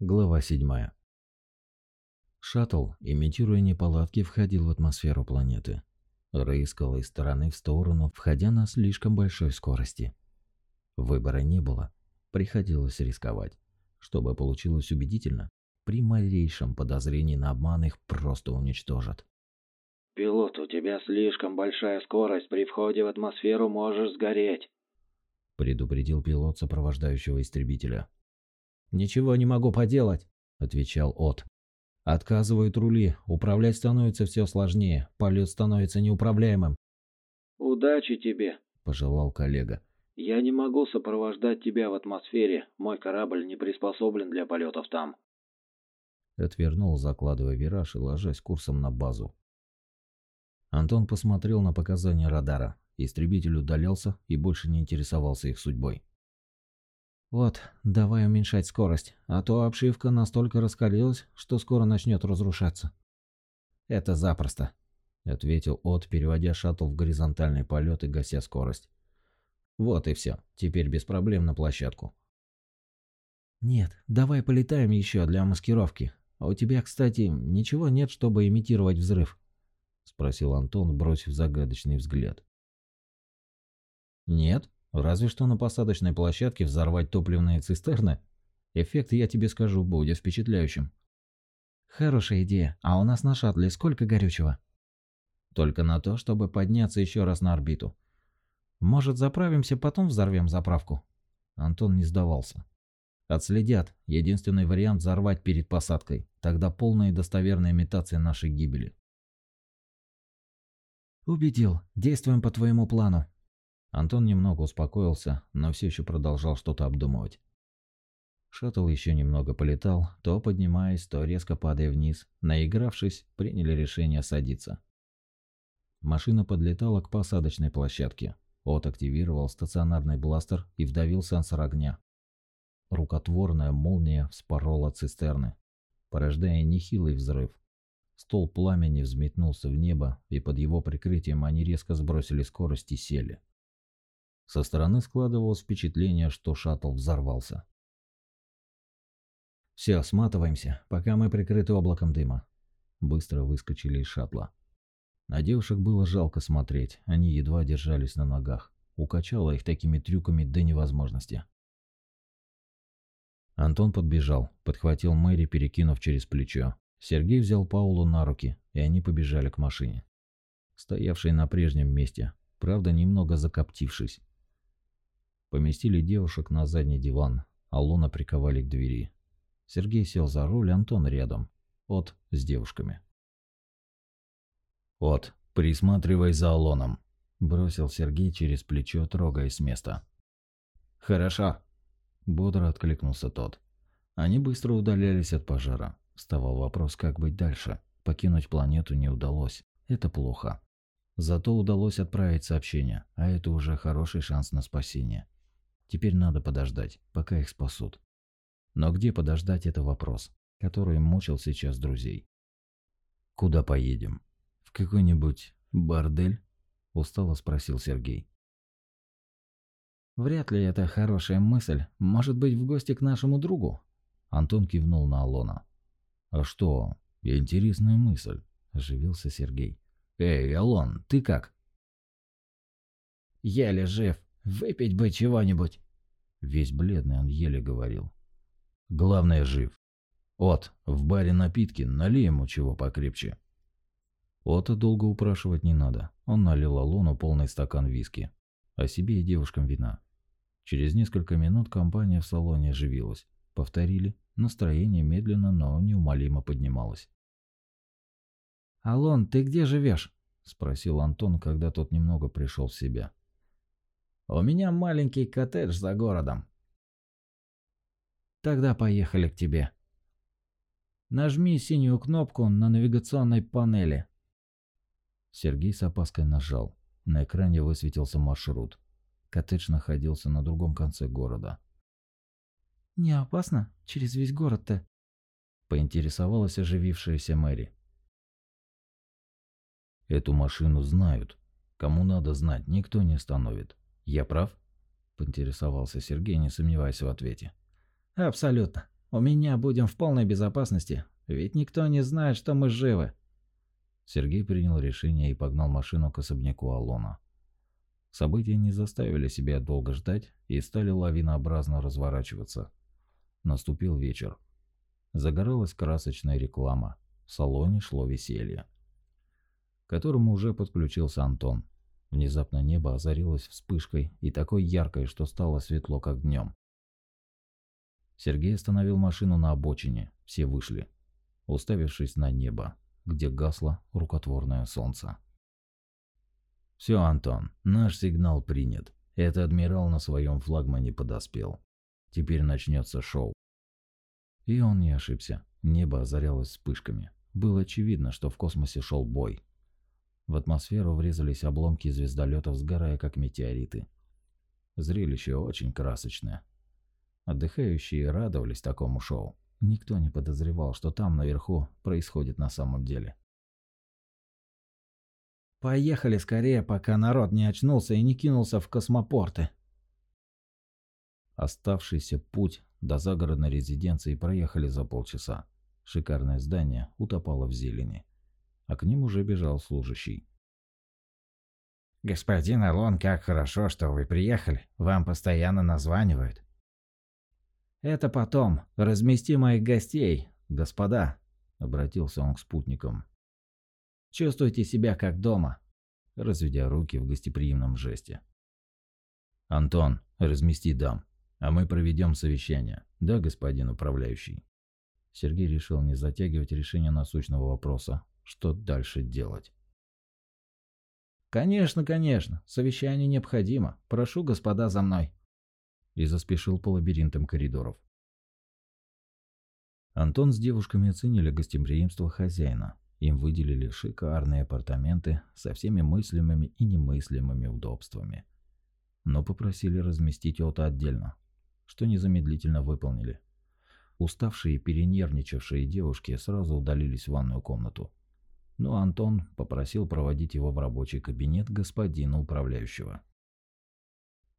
Глава 7. Шаттл, имитируя неполадки, входил в атмосферу планеты. Рыскал из стороны в сторону, входя на слишком большой скорости. Выбора не было. Приходилось рисковать. Чтобы получилось убедительно, при малейшем подозрении на обман их просто уничтожат. «Пилот, у тебя слишком большая скорость, при входе в атмосферу можешь сгореть», предупредил пилот сопровождающего истребителя. «Ничего не могу поделать», – отвечал От. «Отказывают рули, управлять становится все сложнее, полет становится неуправляемым». «Удачи тебе», – пожелал коллега. «Я не могу сопровождать тебя в атмосфере, мой корабль не приспособлен для полетов там». Отвернул, закладывая вираж и ложась курсом на базу. Антон посмотрел на показания радара. Истребитель удалялся и больше не интересовался их судьбой. «Вот, давай уменьшать скорость, а то обшивка настолько раскалилась, что скоро начнет разрушаться». «Это запросто», — ответил От, переводя шаттл в горизонтальный полет и гася скорость. «Вот и все. Теперь без проблем на площадку». «Нет, давай полетаем еще для маскировки. А у тебя, кстати, ничего нет, чтобы имитировать взрыв?» — спросил Антон, бросив загадочный взгляд. «Нет?» Разве что на посадочной площадке взорвать топливные цистерны. Эффект, я тебе скажу, будет впечатляющим. Хорошая идея. А у нас на шаттле сколько горючего? Только на то, чтобы подняться еще раз на орбиту. Может, заправимся, потом взорвем заправку? Антон не сдавался. Отследят. Единственный вариант взорвать перед посадкой. Тогда полная и достоверная имитация нашей гибели. Убедил. Действуем по твоему плану. Антон немного успокоился, но все еще продолжал что-то обдумывать. Шаттл еще немного полетал, то поднимаясь, то резко падая вниз. Наигравшись, приняли решение садиться. Машина подлетала к посадочной площадке. От активировал стационарный бластер и вдавил сенсор огня. Рукотворная молния вспорола цистерны, порождая нехилый взрыв. Стол пламени взметнулся в небо, и под его прикрытием они резко сбросили скорость и сели. Со стороны складывалось впечатление, что шаттл взорвался. «Все, сматываемся, пока мы прикрыты облаком дыма». Быстро выскочили из шаттла. На девушек было жалко смотреть, они едва держались на ногах. Укачало их такими трюками до невозможности. Антон подбежал, подхватил Мэри, перекинув через плечо. Сергей взял Паулу на руки, и они побежали к машине. Стоявшей на прежнем месте, правда немного закоптившись. Поместили девушек на задний диван, а Луна приковали к двери. Сергей сел за руль, Антон рядом. От с девушками. «От, присматривай за Алоном», – бросил Сергей через плечо, трогаясь с места. «Хорошо», – бодро откликнулся тот. Они быстро удалялись от пожара. Вставал вопрос, как быть дальше. Покинуть планету не удалось. Это плохо. Зато удалось отправить сообщение, а это уже хороший шанс на спасение. Теперь надо подождать, пока их спасут. Но где подождать – это вопрос, который мучил сейчас друзей. «Куда поедем? В какой-нибудь бордель?» – устало спросил Сергей. «Вряд ли это хорошая мысль. Может быть, в гости к нашему другу?» Антон кивнул на Алона. «А что? Интересная мысль», – оживился Сергей. «Эй, Алон, ты как?» «Еле жив. Выпить бы чего-нибудь. Весь бледный он еле говорил. Главное, жив. От, в баре напитки, налей ему чего покрепче. Ота долго упрашивать не надо. Он налил Алону полный стакан виски. А себе и девушкам вина. Через несколько минут компания в салоне оживилась. Повторили. Настроение медленно, но неумолимо поднималось. «Алон, ты где живешь?» – спросил Антон, когда тот немного пришел в себя. У меня маленький коттедж за городом. Тогда поехали к тебе. Нажми синюю кнопку на навигационной панели. Сергей с опаской нажал. На экране высветился маршрут. Коттедж находился на другом конце города. «Не опасно? Через весь город-то?» Поинтересовалась оживившаяся Мэри. «Эту машину знают. Кому надо знать, никто не остановит. «Я прав?» – поинтересовался Сергей, не сомневаясь в ответе. «Абсолютно. У меня будем в полной безопасности, ведь никто не знает, что мы живы. Сергей принял решение и погнал машину к особняку Алона. События не заставили себя долго ждать и стали лавинообразно разворачиваться. Наступил вечер. Загоралась красочная реклама. В салоне шло веселье. К которому уже подключился Антон. Внезапно небо озарилось вспышкой и такой яркой, что стало светло, как днем. Сергей остановил машину на обочине. Все вышли, уставившись на небо, где гасло рукотворное солнце. «Все, Антон, наш сигнал принят. Это адмирал на своем флагмане подоспел. Теперь начнется шоу». И он не ошибся. Небо озарялось вспышками. Было очевидно, что в космосе шел бой. В атмосферу врезались обломки звездолетов, сгорая как метеориты. Зрелище очень красочное. Отдыхающие радовались такому шоу. Никто не подозревал, что там наверху происходит на самом деле. Поехали скорее, пока народ не очнулся и не кинулся в космопорты. Оставшийся путь до загородной резиденции проехали за полчаса. Шикарное здание утопало в зелени, а к ним уже бежал служащий. «Господин Алон, как хорошо, что вы приехали. Вам постоянно названивают». «Это потом. Размести моих гостей, господа», — обратился он к спутникам. Чувствуйте себя как дома», – разведя руки в гостеприимном жесте. «Антон, размести дам, а мы проведем совещание, да, господин управляющий?» Сергей решил не затягивать решение насущного вопроса, что дальше делать. «Конечно, конечно, совещание необходимо. Прошу, господа, за мной». И заспешил по лабиринтам коридоров. Антон с девушками оценили гостеприимство хозяина, им выделили шикарные апартаменты со всеми мыслимыми и немыслимыми удобствами. Но попросили разместить Ота отдельно, что незамедлительно выполнили. Уставшие и перенервничавшие девушки сразу удалились в ванную комнату. Но Антон попросил проводить его в рабочий кабинет господина управляющего.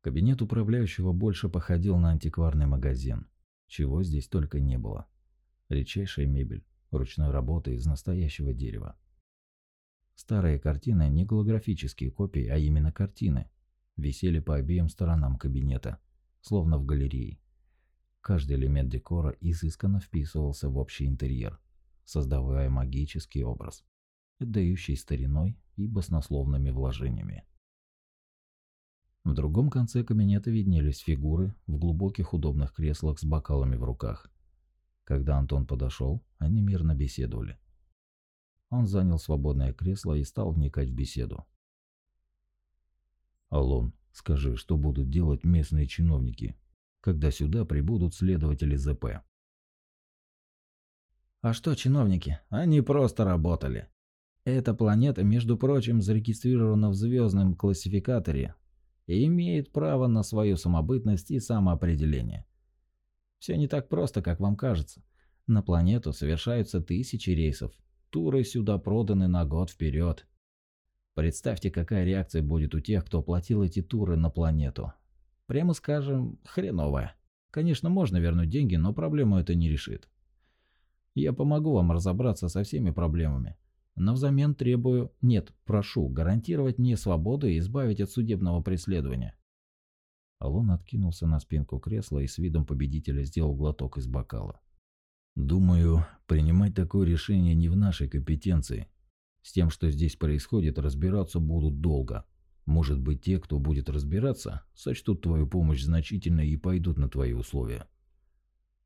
Кабинет управляющего больше походил на антикварный магазин, чего здесь только не было. Редчайшая мебель, ручной работы из настоящего дерева. Старые картины, не голографические копии, а именно картины, висели по обеим сторонам кабинета, словно в галерее. Каждый элемент декора изысканно вписывался в общий интерьер, создавая магический образ, отдающий стариной и баснословными вложениями. В другом конце кабинета виднелись фигуры в глубоких удобных креслах с бокалами в руках. Когда Антон подошел, они мирно беседовали. Он занял свободное кресло и стал вникать в беседу. «Алон, скажи, что будут делать местные чиновники, когда сюда прибудут следователи ЗП?» «А что чиновники? Они просто работали. Эта планета, между прочим, зарегистрирована в звездном классификаторе и имеет право на свою самобытность и самоопределение. Все не так просто, как вам кажется. На планету совершаются тысячи рейсов. Туры сюда проданы на год вперед. Представьте, какая реакция будет у тех, кто оплатил эти туры на планету. Прямо скажем, хреновая. Конечно, можно вернуть деньги, но проблему это не решит. Я помогу вам разобраться со всеми проблемами. Но взамен требую, нет, прошу, гарантировать мне свободу и избавить от судебного преследования. Алон откинулся на спинку кресла и с видом победителя сделал глоток из бокала. «Думаю, принимать такое решение не в нашей компетенции. С тем, что здесь происходит, разбираться будут долго. Может быть, те, кто будет разбираться, сочтут твою помощь значительной и пойдут на твои условия.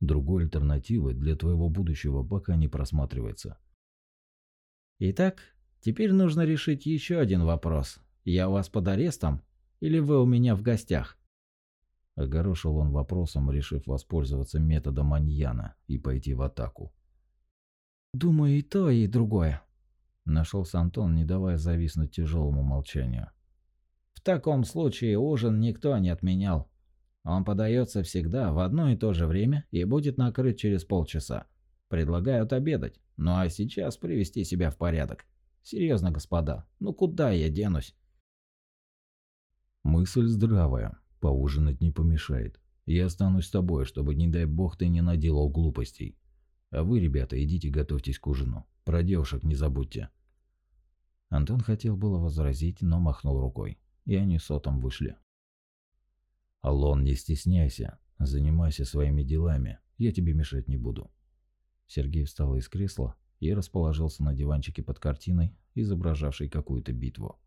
Другой альтернативы для твоего будущего пока не просматривается». «Итак, теперь нужно решить еще один вопрос. Я у вас под арестом или вы у меня в гостях?» Огорошил он вопросом, решив воспользоваться методом маньяна и пойти в атаку. «Думаю, и то, и другое», – нашелся Антон, не давая зависнуть тяжелому молчанию. «В таком случае ужин никто не отменял. Он подается всегда в одно и то же время и будет накрыт через полчаса. Предлагают обедать, ну а сейчас привести себя в порядок. Серьезно, господа, ну куда я денусь?» Мысль здравая, Поужинать не помешает. Я останусь с тобой, чтобы, не дай бог, ты не наделал глупостей. А вы, ребята, идите готовьтесь к ужину. Про девушек не забудьте. Антон хотел было возразить, но махнул рукой, и они с Отом вышли. «Алон, не стесняйся. Занимайся своими делами. Я тебе мешать не буду». Сергей встал из кресла и расположился на диванчике под картиной, изображавшей какую-то битву.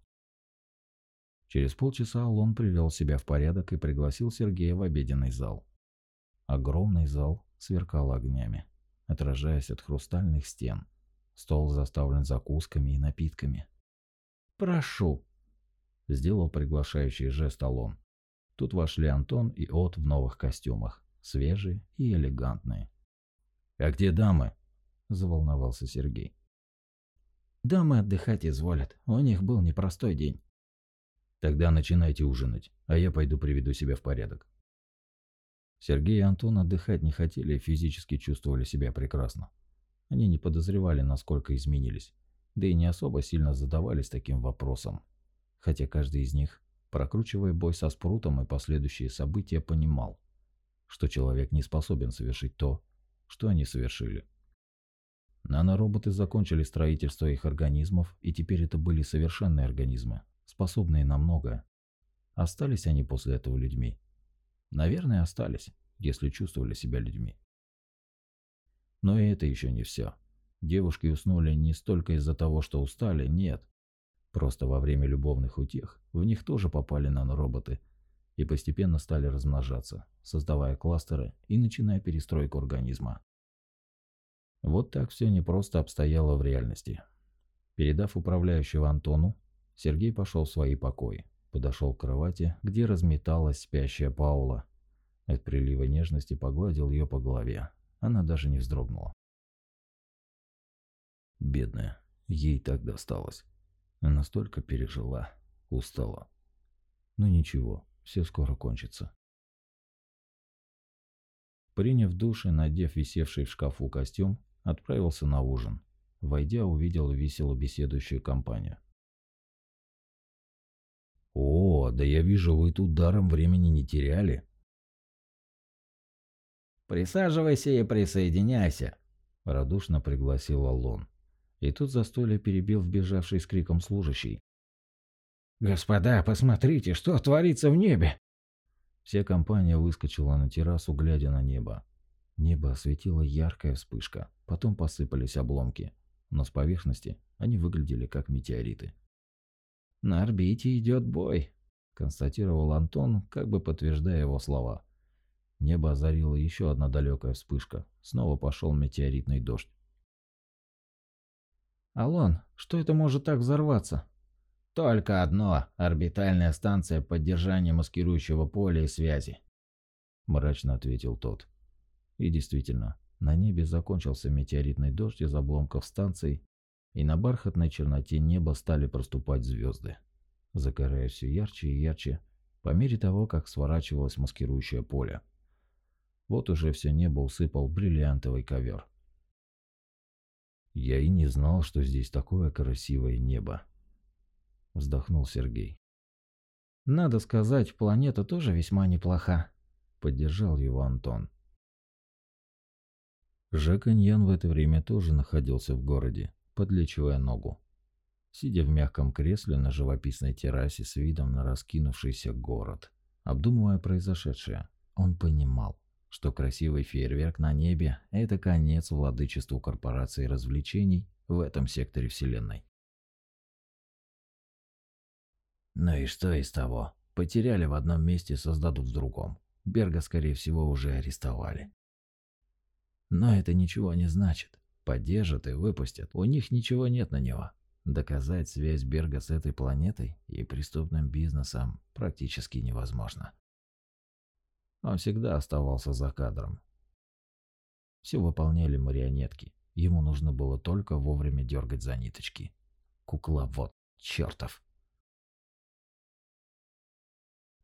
Через полчаса Алон привел себя в порядок и пригласил Сергея в обеденный зал. Огромный зал сверкал огнями, отражаясь от хрустальных стен. Стол заставлен закусками и напитками. «Прошу!» – сделал приглашающий жест Алон. Тут вошли Антон и От в новых костюмах, свежие и элегантные. «А где дамы?» – заволновался Сергей. «Дамы отдыхать изволят, у них был непростой день». «Тогда начинайте ужинать, а я пойду приведу себя в порядок». Сергей и Антон отдыхать не хотели и физически чувствовали себя прекрасно. Они не подозревали, насколько изменились, да и не особо сильно задавались таким вопросом. Хотя каждый из них, прокручивая бой со Спрутом и последующие события, понимал, что человек не способен совершить то, что они совершили. Нанороботы закончили строительство их организмов, и теперь это были совершенные организмы, способные на многое. Остались они после этого людьми? Наверное, остались, если чувствовали себя людьми. Но и это еще не все. Девушки уснули не столько из-за того, что устали, нет. Просто во время любовных утех в них тоже попали нанороботы и постепенно стали размножаться, создавая кластеры и начиная перестройку организма. Вот так все непросто обстояло в реальности. Передав управляющего Антону, Сергей пошел в свои покои, подошел к кровати, где разметалась спящая Паула. От прилива нежности погладил ее по голове. Она даже не вздрогнула. Бедная, ей так досталось. Она столько пережила, устала. Но ничего, все скоро кончится. Приняв душ и надев висевший в шкафу костюм, отправился на ужин. Войдя, увидел весело беседующую компанию. «О, да я вижу, вы тут даром времени не теряли». «Присаживайся и присоединяйся», – радушно пригласил Аллон. И тут застолье перебил вбежавший с криком служащий. «Господа, посмотрите, что творится в небе!» Вся компания выскочила на террасу, глядя на небо. Небо осветила яркая вспышка, потом посыпались обломки, но с поверхности они выглядели как метеориты. «На орбите идет бой», – констатировал Антон, как бы подтверждая его слова. Небо озарила еще одна далекая вспышка. Снова пошел метеоритный дождь. «Алон, что это может так взорваться?» «Только одно – орбитальная станция поддержания маскирующего поля и связи», – мрачно ответил тот. И действительно, на небе закончился метеоритный дождь из обломков станций, и на бархатной черноте неба стали проступать звезды, загорая все ярче и ярче по мере того, как сворачивалось маскирующее поле. Вот уже все небо усыпал бриллиантовый ковер. «Я и не знал, что здесь такое красивое небо», – вздохнул Сергей. «Надо сказать, планета тоже весьма неплоха», – поддержал его Антон. Жаканьян в это время тоже находился в городе, подлечивая ногу. Сидя в мягком кресле на живописной террасе с видом на раскинувшийся город, обдумывая произошедшее, он понимал, что красивый фейерверк на небе – это конец владычеству корпораций развлечений в этом секторе Вселенной. Ну и что из того? Потеряли в одном месте, создадут в другом. Берга, скорее всего, уже арестовали. Но это ничего не значит. Поддержат и выпустят. У них ничего нет на него. Доказать связь Берга с этой планетой и преступным бизнесом практически невозможно. Он всегда оставался за кадром. Все выполняли марионетки. Ему нужно было только вовремя дергать за ниточки. Кукловод, чертов.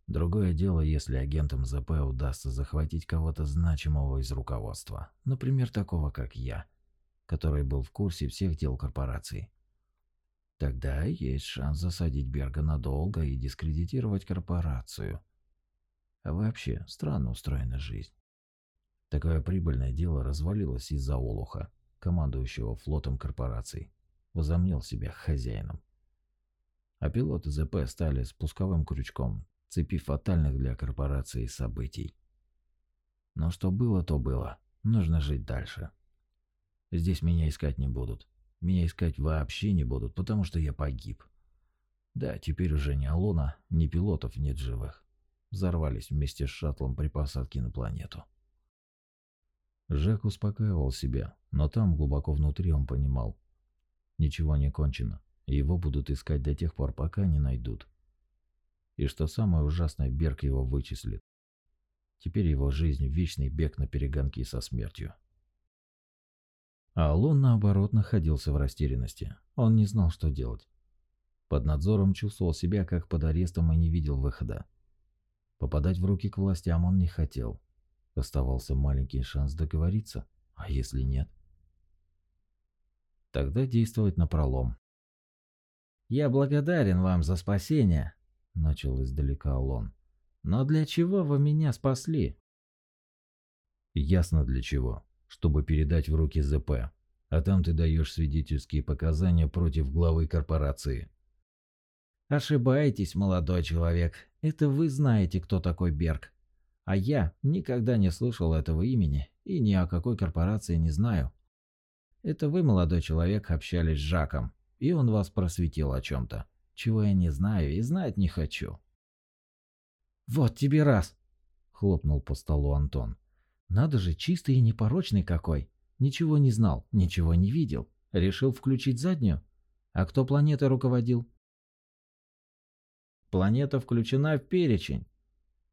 Другое дело, если агентам ЗП удастся захватить кого-то значимого из руководства, например, такого как я, который был в курсе всех дел корпорации. Тогда есть шанс засадить Берга надолго и дискредитировать корпорацию. А вообще, странно устроена жизнь. Такое прибыльное дело развалилось из-за Олуха, командующего флотом корпораций. Возомнил себя хозяином. А пилоты ЗП стали спусковым крючком цепи фатальных для корпорации событий. Но что было, то было. Нужно жить дальше. Здесь меня искать не будут. Меня искать вообще не будут, потому что я погиб. Да, теперь уже ни Алона, ни пилотов нет живых. Взорвались вместе с шаттлом при посадке на планету. Жек успокаивал себя, но там, глубоко внутри, он понимал. Ничего не кончено, его будут искать до тех пор, пока не найдут. И что самое ужасное, Берг его вычислит. Теперь его жизнь – вечный бег на перегонки со смертью. А Алон, наоборот, находился в растерянности. Он не знал, что делать. Под надзором чувствовал себя как под арестом и не видел выхода. Попадать в руки к властям он не хотел. Оставался маленький шанс договориться. А если нет? Тогда действовать напролом. «Я благодарен вам за спасение», начал издалека Алон. Но для чего вы меня спасли? Ясно для чего. Чтобы передать в руки ЗП. А там ты даешь свидетельские показания против главы корпорации. Ошибаетесь, молодой человек. Это вы знаете, кто такой Берг. А я никогда не слышал этого имени и ни о какой корпорации не знаю. Это вы, молодой человек, общались с Жаком, и он вас просветил о чем-то чего я не знаю и знать не хочу. «Вот тебе раз!» – хлопнул по столу Антон. «Надо же, чистый и непорочный какой! Ничего не знал, ничего не видел. Решил включить заднюю? А кто планетой руководил?» «Планета включена в перечень.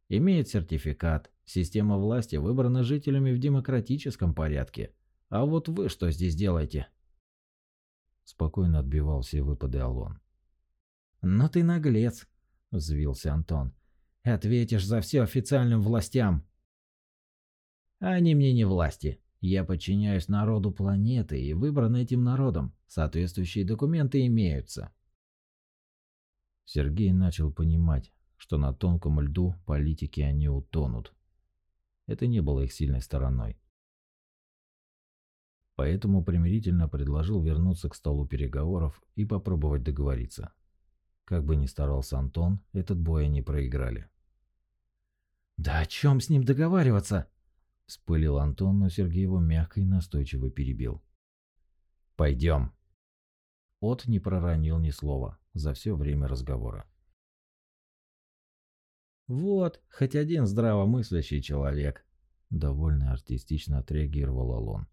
Имеет сертификат. Система власти выбрана жителями в демократическом порядке. А вот вы что здесь делаете?» Спокойно отбивал все выпады Алон. «Но ты наглец», – взвился Антон. «Ответишь за все официальным властям». «Они мне не власти. Я подчиняюсь народу планеты и выбран этим народом. Соответствующие документы имеются». Сергей начал понимать, что на тонком льду политики они утонут. Это не было их сильной стороной. Поэтому примирительно предложил вернуться к столу переговоров и попробовать договориться. Как бы ни старался Антон, этот бой они проиграли. «Да о чем с ним договариваться?» Вспылил Антон, но Сергей его мягко и настойчиво перебил. «Пойдем». От не проронил ни слова за все время разговора. «Вот, хоть один здравомыслящий человек», – довольно артистично отреагировал Алон.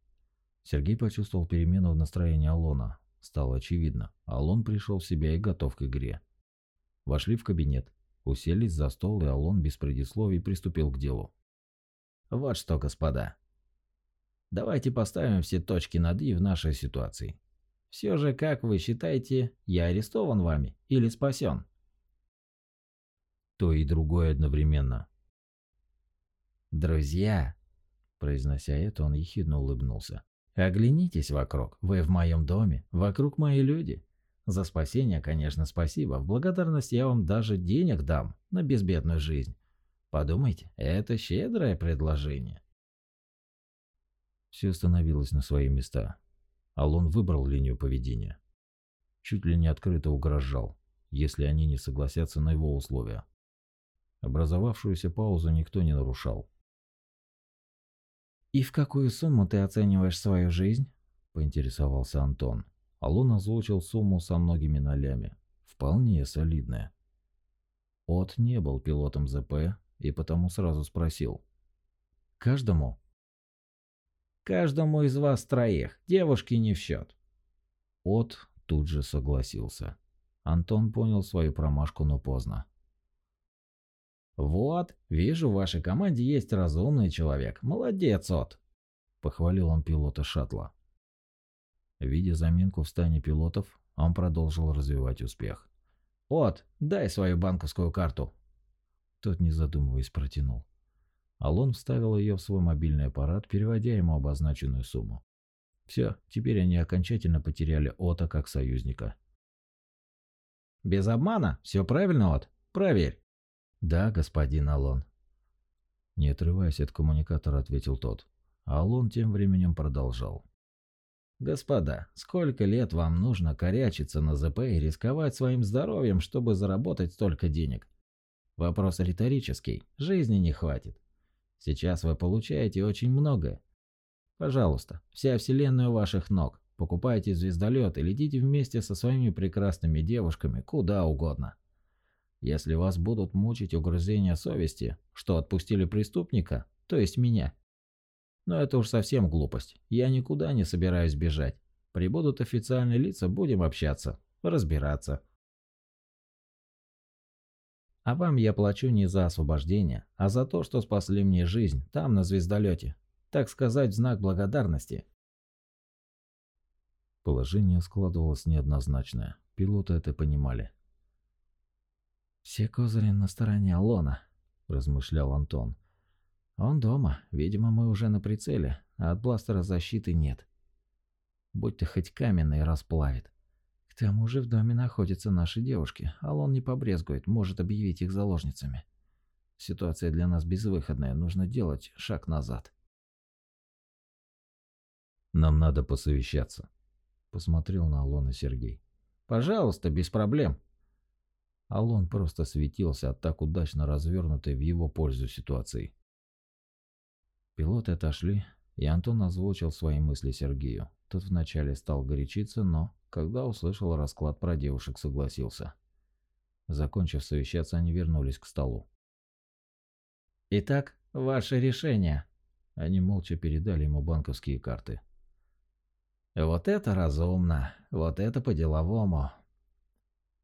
Сергей почувствовал перемену в настроении Алона, Стало очевидно, Алон пришел в себя и готов к игре. Вошли в кабинет, уселись за стол, и Алон без предисловий приступил к делу. «Вот что, господа. Давайте поставим все точки над «и» в нашей ситуации. Все же, как вы считаете, я арестован вами или спасен?» То и другое одновременно. «Друзья!» Произнося это, он ехидно улыбнулся. Оглянитесь вокруг. Вы в моем доме. Вокруг мои люди. За спасение, конечно, спасибо. В благодарность я вам даже денег дам на безбедную жизнь. Подумайте, это щедрое предложение. Все становилось на свои места. Алон выбрал линию поведения. Чуть ли не открыто угрожал, если они не согласятся на его условия. Образовавшуюся паузу никто не нарушал. «И в какую сумму ты оцениваешь свою жизнь?» – поинтересовался Антон. Алон озвучил сумму со многими нолями. Вполне солидная. От не был пилотом ЗП и потому сразу спросил. «Каждому?» «Каждому из вас троих. Девушки не в счет». От тут же согласился. Антон понял свою промашку, но поздно. «Вот, вижу, в вашей команде есть разумный человек. Молодец, От!» Похвалил он пилота шаттла. Видя заминку в стане пилотов, он продолжил развивать успех. «От, дай свою банковскую карту!» Тот, не задумываясь, протянул. Алон вставил ее в свой мобильный аппарат, переводя ему обозначенную сумму. Все, теперь они окончательно потеряли Ота как союзника. «Без обмана? Все правильно, От? Проверь!» «Да, господин Алон». Не отрываясь от коммуникатора, ответил тот. Алон тем временем продолжал. «Господа, сколько лет вам нужно корячиться на ЗП и рисковать своим здоровьем, чтобы заработать столько денег? Вопрос риторический, жизни не хватит. Сейчас вы получаете очень многое. Пожалуйста, вся вселенная у ваших ног. Покупайте звездолет и летите вместе со своими прекрасными девушками куда угодно. Если вас будут мучить угрызения совести, что отпустили преступника, то есть меня. Но это уж совсем глупость. Я никуда не собираюсь бежать. Прибудут официальные лица, будем общаться, разбираться. А вам я плачу не за освобождение, а за то, что спасли мне жизнь там, на звездолете. Так сказать, в знак благодарности. Положение складывалось неоднозначное. Пилоты это понимали. «Все козыри на стороне Алона», – размышлял Антон. «Он дома. Видимо, мы уже на прицеле, а от бластера защиты нет. Будь ты хоть каменный расплавит. К тому же в доме находятся наши девушки. Алон не побрезгует, может объявить их заложницами. Ситуация для нас безвыходная, нужно делать шаг назад». «Нам надо посовещаться», – посмотрел на Алона Сергей. «Пожалуйста, без проблем», Алон просто светился от так удачно развернутой в его пользу ситуации. Пилоты отошли, и Антон озвучил свои мысли Сергею. Тот вначале стал горячиться, но, когда услышал расклад про девушек, согласился. Закончив совещаться, они вернулись к столу. «Итак, ваше решение». Они молча передали ему банковские карты. «Вот это разумно, вот это по-деловому.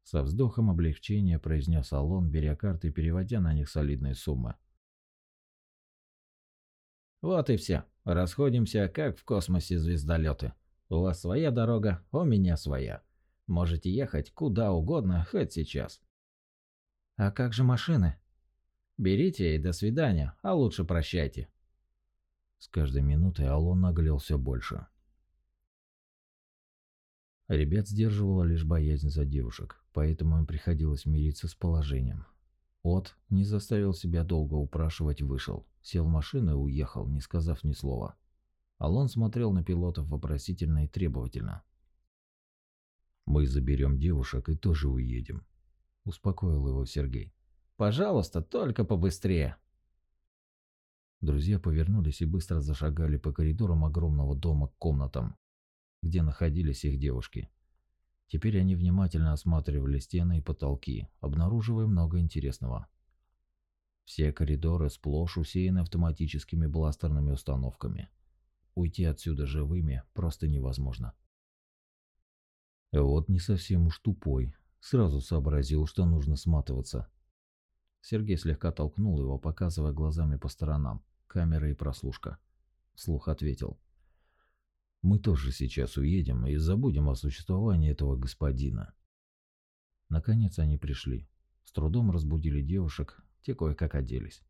Со вздохом облегчения произнес Алон, беря карты и переводя на них солидные суммы. «Вот и все. Расходимся, как в космосе звездолеты. У вас своя дорога, у меня своя. Можете ехать куда угодно, хоть сейчас». «А как же машины?» «Берите и до свидания, а лучше прощайте». С каждой минутой Алон наглел все больше. Ребят сдерживала лишь боязнь за девушек, поэтому им приходилось мириться с положением. От не заставил себя долго упрашивать, вышел, сел в машину и уехал, не сказав ни слова. Алон смотрел на пилотов вопросительно и требовательно. «Мы заберем девушек и тоже уедем», – успокоил его Сергей. «Пожалуйста, только побыстрее». Друзья повернулись и быстро зашагали по коридорам огромного дома к комнатам, где находились их девушки. Теперь они внимательно осматривали стены и потолки, обнаруживая много интересного. Все коридоры сплошь усеяны автоматическими бластерными установками. Уйти отсюда живыми просто невозможно. Вот не совсем уж тупой. Сразу сообразил, что нужно сматываться. Сергей слегка толкнул его, показывая глазами по сторонам. Камера и прослушка. Слух ответил. Мы тоже сейчас уедем и забудем о существовании этого господина. Наконец они пришли. С трудом разбудили девушек, те кое-как оделись.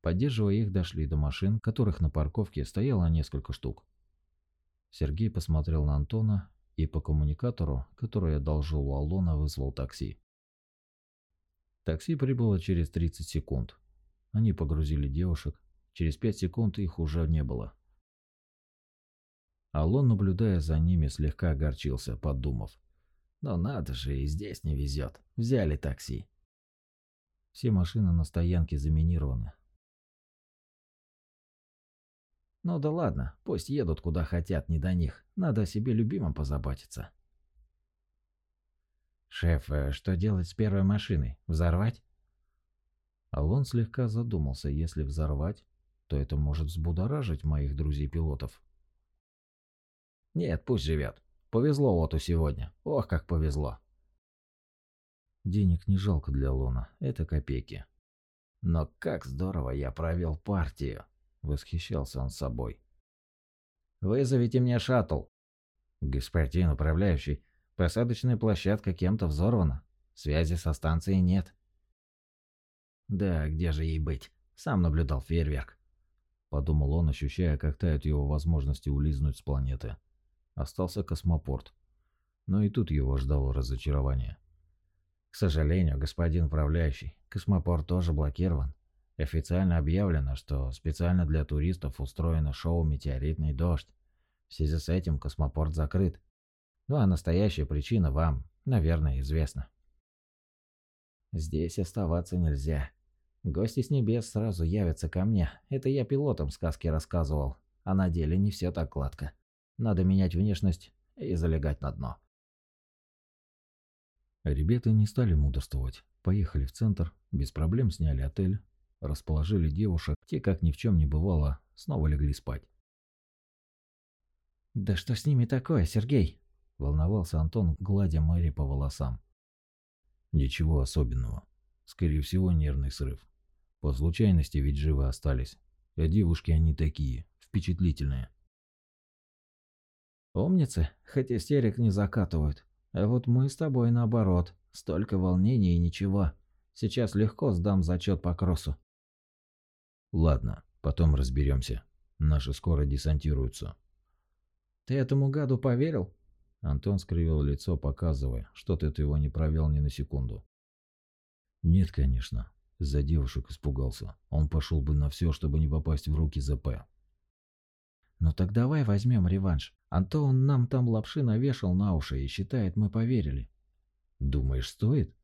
Поддерживая их, дошли до машин, которых на парковке стояло несколько штук. Сергей посмотрел на Антона и по коммуникатору, который одолжил у Алона, вызвал такси. Такси прибыло через 30 секунд. Они погрузили девушек. Через 5 секунд их уже не было. Алон, наблюдая за ними, слегка огорчился, подумав. «Но надо же, и здесь не везет. Взяли такси». Все машины на стоянке заминированы. «Ну да ладно, пусть едут куда хотят, не до них. Надо о себе любимом позаботиться». «Шеф, э, что делать с первой машиной? Взорвать?» Алон слегка задумался, если взорвать, то это может взбудоражить моих друзей-пилотов. Нет, пусть живет. Повезло Оту сегодня. Ох, как повезло. Денег не жалко для Лона, это копейки. Но как здорово я провел партию. Восхищался он собой. Вызовите мне шаттл. Господин управляющий, посадочная площадка кем-то взорвана. Связи со станцией нет. Да, где же ей быть? Сам наблюдал фейерверк. Подумал он, ощущая, как тают его возможности улизнуть с планеты остался космопорт. Но и тут его ждало разочарование. К сожалению, господин управляющий, космопорт тоже блокирован. Официально объявлено, что специально для туристов устроено шоу «Метеоритный дождь». В связи с этим космопорт закрыт. Ну а настоящая причина вам, наверное, известна. Здесь оставаться нельзя. Гости с небес сразу явятся ко мне. Это я пилотам сказки рассказывал. А на деле не все так гладко. Надо менять внешность и залегать на дно. Ребята не стали мудрствовать. Поехали в центр, без проблем сняли отель, расположили девушек, те, как ни в чем не бывало, снова легли спать. «Да что с ними такое, Сергей?» – волновался Антон, гладя Мэри по волосам. «Ничего особенного. Скорее всего, нервный срыв. По случайности ведь живы остались. А девушки они такие, впечатлительные. Умницы, хоть истерик не закатывают. А вот мы с тобой наоборот. Столько волнений и ничего. Сейчас легко сдам зачет по кроссу. Ладно, потом разберемся. Наши скоро десантируются. Ты этому гаду поверил? Антон скривил лицо, показывая, что ты его не провел ни на секунду. Нет, конечно. За девушек испугался. Он пошел бы на все, чтобы не попасть в руки ЗП. Ну так давай возьмем реванш. А то он нам там лапши навешал на уши и считает, мы поверили. Думаешь, стоит?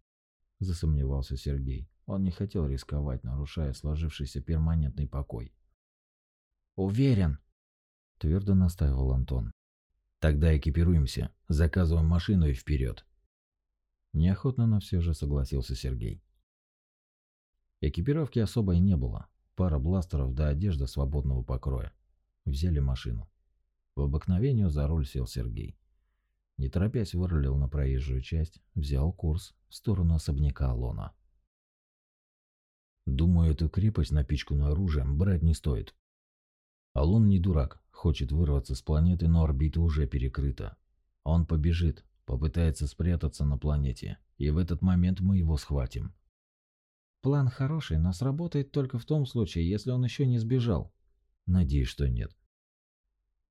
Засомневался Сергей. Он не хотел рисковать, нарушая сложившийся перманентный покой. Уверен, твердо настаивал Антон. Тогда экипируемся, заказываем машину и вперед. Неохотно, но все же согласился Сергей. Экипировки особой не было. Пара бластеров да одежда свободного покроя. Взяли машину. По обыкновению за руль сел Сергей. Не торопясь вырулил на проезжую часть, взял курс в сторону особняка Алона. Думаю, эту крепость, напичканную оружием, брать не стоит. Алон не дурак, хочет вырваться с планеты, но орбита уже перекрыта. Он побежит, попытается спрятаться на планете, и в этот момент мы его схватим. План хороший, но сработает только в том случае, если он еще не сбежал. Надеюсь, что нет.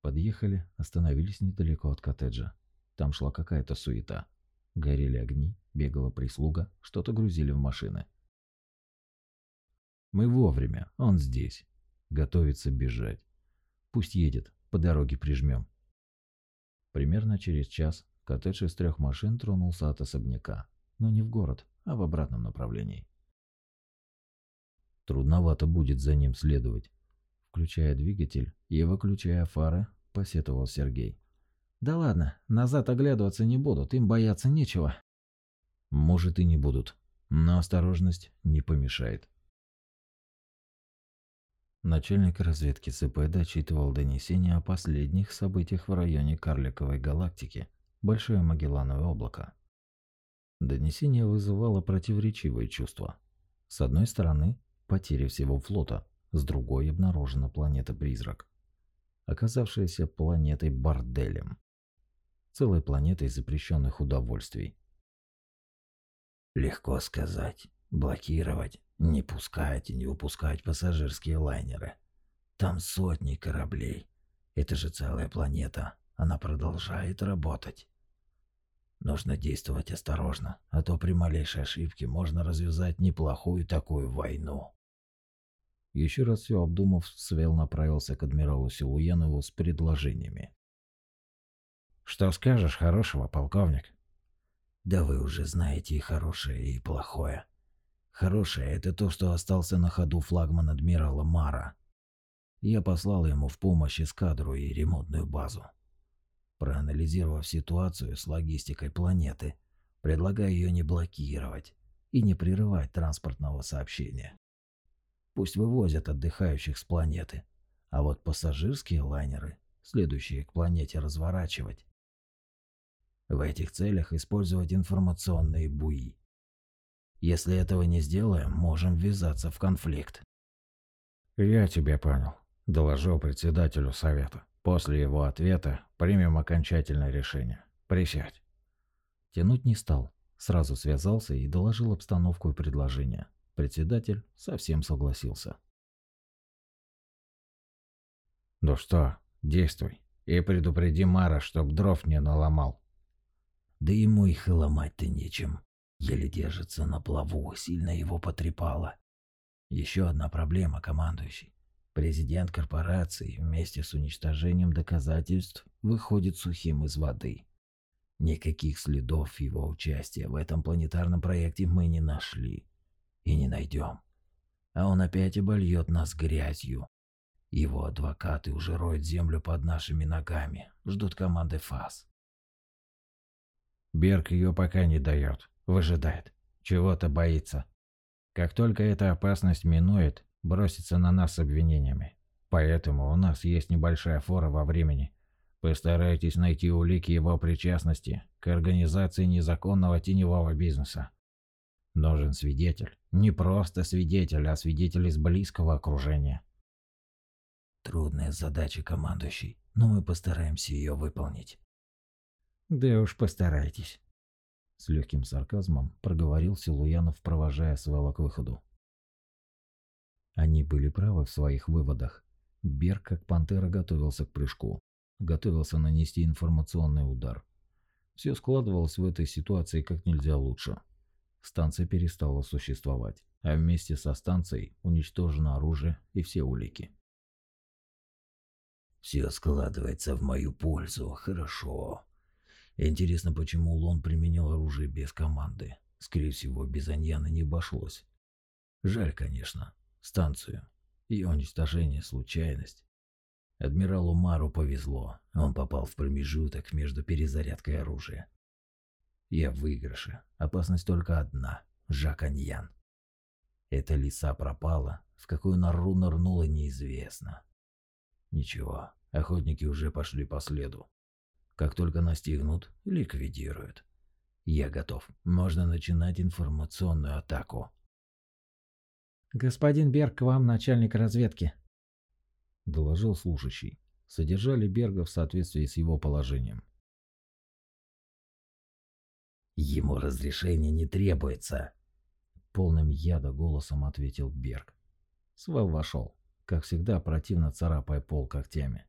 Подъехали, остановились недалеко от коттеджа. Там шла какая-то суета. Горели огни, бегала прислуга, что-то грузили в машины. Мы вовремя, он здесь. Готовится бежать. Пусть едет, по дороге прижмем. Примерно через час коттедж из трех машин тронулся от особняка, но не в город, а в обратном направлении. Трудновато будет за ним следовать. Включая двигатель и выключая фары, посетовал Сергей. Да ладно, назад оглядываться не будут, им бояться нечего. Может и не будут, но осторожность не помешает. Начальник разведки ЦП дочитывал донесения о последних событиях в районе Карликовой галактики, Большое Магеллановое облако. Донесение вызывало противоречивые чувства. С одной стороны, потеря всего флота, с другой обнаружена планета-призрак, оказавшаяся планетой-борделем, целой планетой запрещенных удовольствий. Легко сказать, блокировать, не пускать и не выпускать пассажирские лайнеры. Там сотни кораблей. Это же целая планета. Она продолжает работать. Нужно действовать осторожно, а то при малейшей ошибке можно развязать неплохую такую войну. Еще раз все обдумав, Свел направился к адмиралу Силуянову с предложениями. «Что скажешь, хорошего, полковник?» «Да вы уже знаете и хорошее, и плохое. Хорошее – это то, что остался на ходу флагман адмирала Мара. Я послал ему в помощь эскадру и ремонтную базу. Проанализировав ситуацию с логистикой планеты, предлагаю ее не блокировать и не прерывать транспортного сообщения. Пусть вывозят отдыхающих с планеты, а вот пассажирские лайнеры, следующие к планете, разворачивать. В этих целях использовать информационные буи. Если этого не сделаем, можем ввязаться в конфликт. Я тебя понял. Доложу председателю совета. После его ответа примем окончательное решение. Присядь. Тянуть не стал. Сразу связался и доложил обстановку и предложение. Председатель совсем согласился. «Ну что, действуй. И предупреди Мара, чтоб дров не наломал». «Да ему их и ломать-то нечем. Еле держится на плаву, сильно его потрепало. Еще одна проблема, командующий. Президент корпорации вместе с уничтожением доказательств выходит сухим из воды. Никаких следов его участия в этом планетарном проекте мы не нашли. И не найдем. А он опять обольет нас грязью. Его адвокаты уже роют землю под нашими ногами, ждут команды ФАС. Берг ее пока не дает, выжидает, чего-то боится. Как только эта опасность минует, бросится на нас с обвинениями. Поэтому у нас есть небольшая фора во времени. Постарайтесь найти улики его причастности к организации незаконного теневого бизнеса. Нужен свидетель. Не просто свидетель, а свидетель из близкого окружения. Трудная задача, командующий, но мы постараемся ее выполнить. Да уж постарайтесь. С легким сарказмом проговорил Силуянов, провожая Свела к выходу. Они были правы в своих выводах. Берг, как пантера, готовился к прыжку. Готовился нанести информационный удар. Все складывалось в этой ситуации как нельзя лучше. Станция перестала существовать, а вместе со станцией уничтожено оружие и все улики. Все складывается в мою пользу, хорошо. Интересно, почему Лон применил оружие без команды? Скорее всего, без Аньяна не обошлось. Жаль, конечно. Станцию. Ее уничтожение – случайность. Адмиралу Мару повезло. Он попал в промежуток между перезарядкой оружия. Я в выигрыше. Опасность только одна – Жак Аньян. Эта лиса пропала, в какую нору нырнула неизвестно. Ничего, охотники уже пошли по следу. Как только настигнут, ликвидируют. Я готов. Можно начинать информационную атаку. «Господин Берг, к вам начальник разведки», – доложил служащий. Содержали Берга в соответствии с его положением. «Ему разрешения не требуется», – полным яда голосом ответил Берг. Свел вошел, как всегда противно царапая пол когтями.